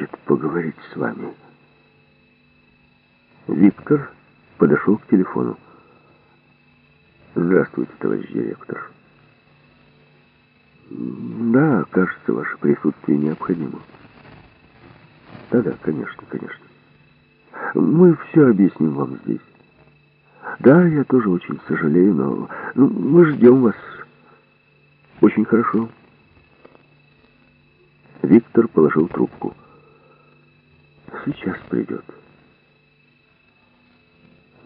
хочет поговорить с вами. Виктор подошел к телефону. Здравствуйте, товарищ директор. Да, кажется, ваше присутствие необходимо. Да-да, конечно, конечно. Мы все объясним вам здесь. Да, я тоже очень сожалею, но ну, мы ждем вас. Очень хорошо. Виктор положил трубку. Сейчас придет.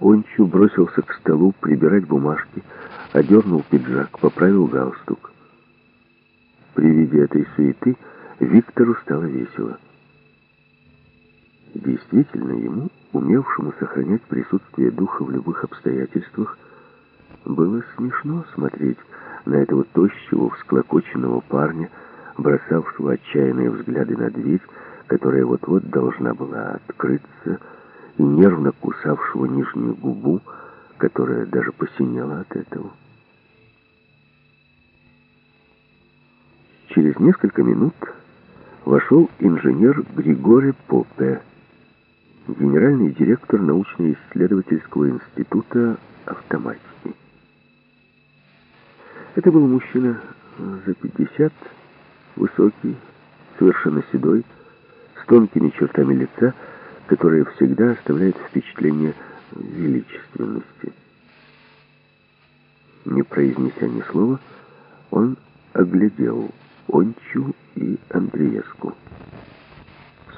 Ончу бросился к столу прибирать бумажки, одернул пиджак, поправил галстук. При виде этой суеты Виктору стало весело. Действительно, ему, умевшему сохранять присутствие духа в любых обстоятельствах, было смешно смотреть на этого тощего, всклокоченного парня, бросавшего отчаянные взгляды на дверь, которая вот-вот должна была открыться, и нервно кусавшего нижнюю губу, которая даже посинела от этого. Через несколько минут вошел инженер Григорий Попе, генеральный директор научно-исследовательского института автоматики. Это был мужчина за 50, высокий, совершенно седой, тонкими чертами лица, которые всегда оставляют впечатление величественности. Не произнеся ни слова, он оглядел Ончу и Андреевску.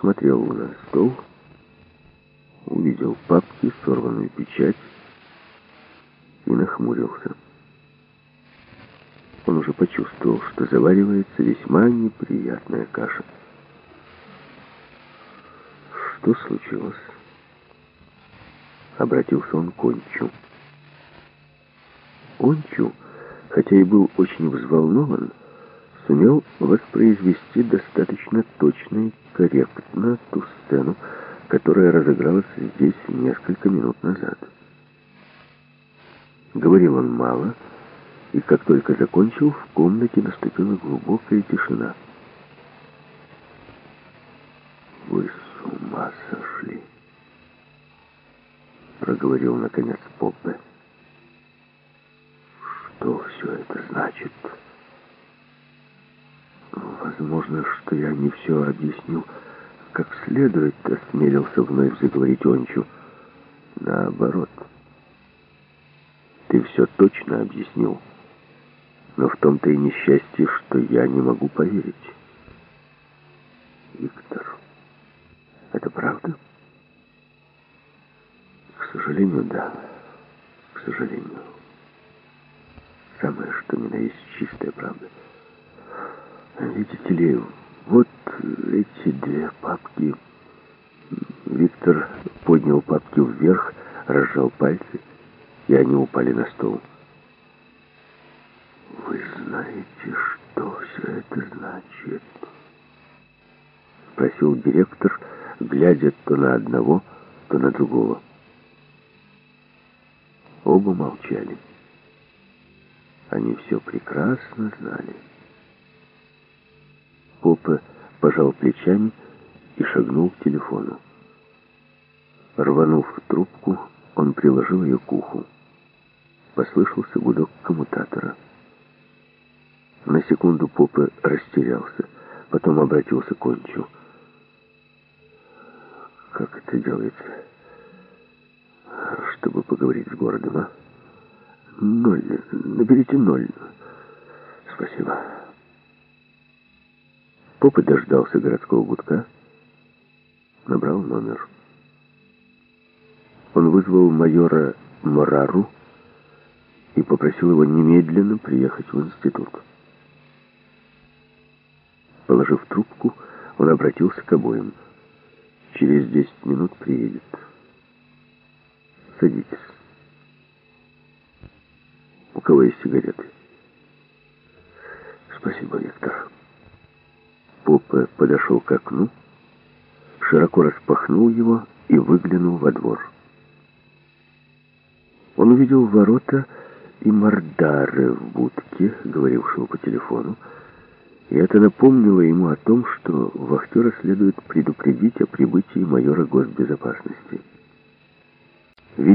Смотрел на стол, увидел папки, сорванную печать и нахмурился. Он уже почувствовал, что заваривается весьма неприятная каша. Что случилось? Обратился он к Ончу. Ончу, хотя и был очень взволнован, сумел воспроизвести достаточно точно и корректно ту сцену, которая разыгралась здесь несколько минут назад. Говорил он мало, и как только закончил, в комнате наступила глубокая тишина. «Вы ума сошли!» Проговорил, наконец, Поппе. «Что все это значит?» Возможно, что я не все объяснил как следует, осмелился вновь заговорить Ончу. Наоборот. Ты все точно объяснил. Но в том-то и несчастье, что я не могу поверить. Виктор, это правда? К сожалению, да. К сожалению. Самое, что ни на есть чистая правда. Видите ли, вот эти две папки. Виктор поднял папки вверх, разжал пальцы, и они упали на стол. Вы знаете, что все это значит? Спросил директор, глядя то на одного, то на другого. Оба молчали. Они все прекрасно знали. Попа пожал плечами и шагнул к телефону. Рванув трубку, он приложил ее к уху. Послышался гудок коммутатора. На секунду Попа растерялся, потом обратился к Кончу. «Как это делается, чтобы поговорить с городом, а? Ноль. Наберите ноль. Спасибо». Попа дождался городского гудка, набрал номер. Он вызвал майора Морару и попросил его немедленно приехать в институт. Положив трубку, он обратился к обоим. «Через десять минут приедет. Садитесь. У кого есть сигареты?» «Спасибо, Виктор». Попе подошел к окну, широко распахнул его и выглянул во двор. Он увидел ворота и Мордары в будке, говорившего по телефону, и это напомнило ему о том, что вахтера следует предупредить о прибытии майора госбезопасности. Видел